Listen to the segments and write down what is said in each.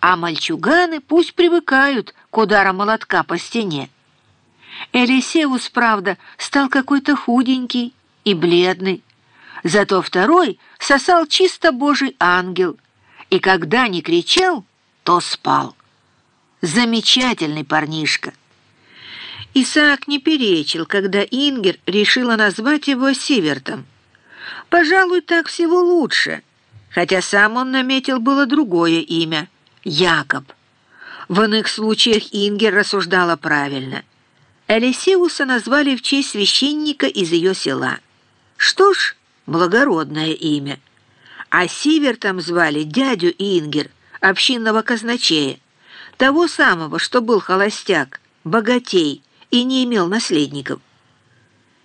а мальчуганы пусть привыкают к ударам молотка по стене. Элисеус, правда, стал какой-то худенький и бледный, зато второй сосал чисто божий ангел, и когда не кричал, то спал. Замечательный парнишка. Исаак не перечил, когда Ингер решила назвать его Сивертом. Пожалуй, так всего лучше, хотя сам он наметил было другое имя — Якоб. В иных случаях Ингер рассуждала правильно. Элисеуса назвали в честь священника из ее села. Что ж, благородное имя. А Сивертом звали дядю Ингер, общинного казначея, того самого, что был холостяк, богатей и не имел наследников.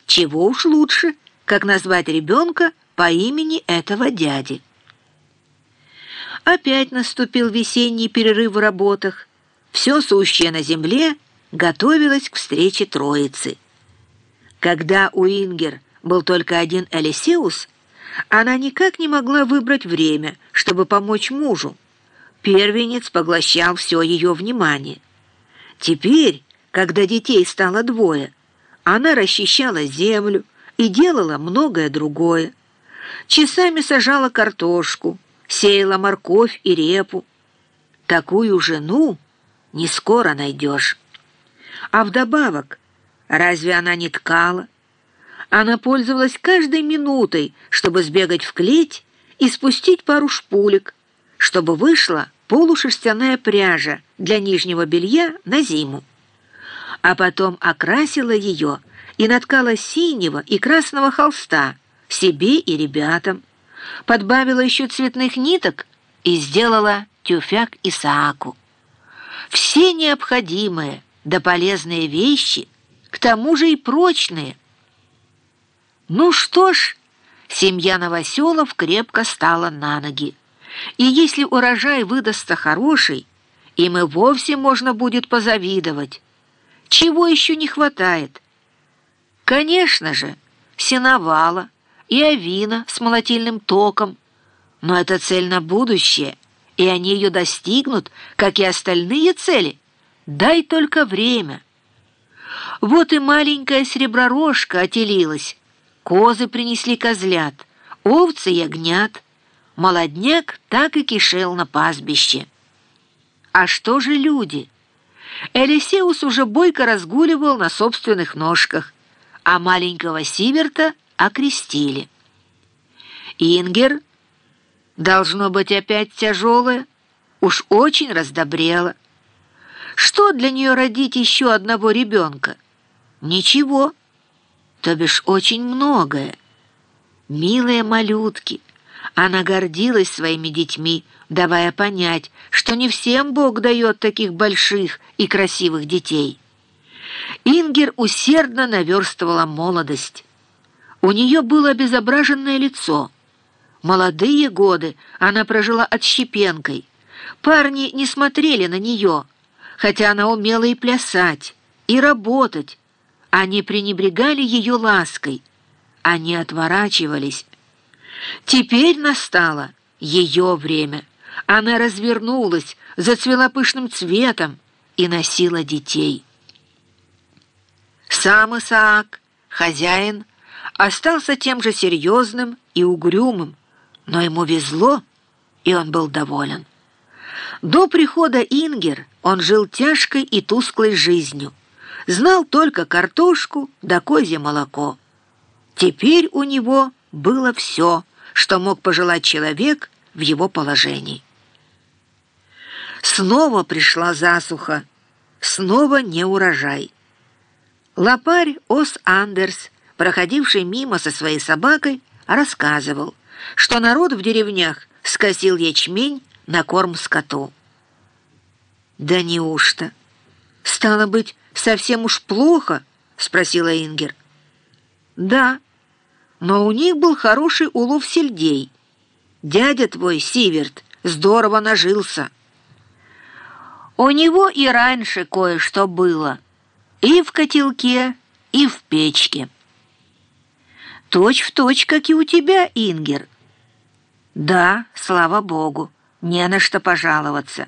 Чего уж лучше, как назвать ребенка по имени этого дяди. Опять наступил весенний перерыв в работах. Все сущее на земле готовилось к встрече Троицы. Когда у Ингер был только один Элисеус, она никак не могла выбрать время, чтобы помочь мужу. Первенец поглощал все ее внимание. Теперь, когда детей стало двое, она расчищала землю и делала многое другое. Часами сажала картошку, сеяла морковь и репу. Такую жену не скоро найдешь. А вдобавок, разве она не ткала? Она пользовалась каждой минутой, чтобы сбегать в клеть и спустить пару шпулек, чтобы вышла полушерстяная пряжа для нижнего белья на зиму. А потом окрасила ее и наткала синего и красного холста себе и ребятам, подбавила еще цветных ниток и сделала тюфяк Исааку. Все необходимые да полезные вещи, к тому же и прочные. Ну что ж, семья Новоселов крепко стала на ноги. И если урожай выдастся хороший, им и вовсе можно будет позавидовать. Чего еще не хватает? Конечно же, сеновала и авина с молотильным током. Но это цель на будущее, и они ее достигнут, как и остальные цели. Дай только время. Вот и маленькая сребророжка отелилась. Козы принесли козлят, овцы ягнят. Молодняк так и кишел на пастбище. А что же люди? Элисеус уже бойко разгуливал на собственных ножках, а маленького Сиверта окрестили. Ингер, должно быть опять тяжелая, уж очень раздобрела. Что для нее родить еще одного ребенка? Ничего, то бишь очень многое. Милые малютки, она гордилась своими детьми, давая понять, что не всем Бог дает таких больших и красивых детей. Ингер усердно наверстывала молодость. У нее было обезображенное лицо. Молодые годы она прожила отщепенкой. Парни не смотрели на нее, хотя она умела и плясать, и работать. Они пренебрегали ее лаской. Они отворачивались. Теперь настало ее время. Она развернулась, зацвела пышным цветом и носила детей. Сам Исаак, хозяин, остался тем же серьезным и угрюмым, но ему везло, и он был доволен. До прихода Ингер он жил тяжкой и тусклой жизнью, знал только картошку да козье молоко. Теперь у него было все, что мог пожелать человек в его положении. Снова пришла засуха, снова неурожай. Лопарь Ос Андерс проходивший мимо со своей собакой, рассказывал, что народ в деревнях скосил ячмень на корм скоту. «Да неужто? Стало быть, совсем уж плохо?» — спросила Ингер. «Да, но у них был хороший улов сельдей. Дядя твой, Сиверт, здорово нажился». «У него и раньше кое-что было, и в котелке, и в печке». Точь в точь, как и у тебя, Ингер. Да, слава богу, не на что пожаловаться.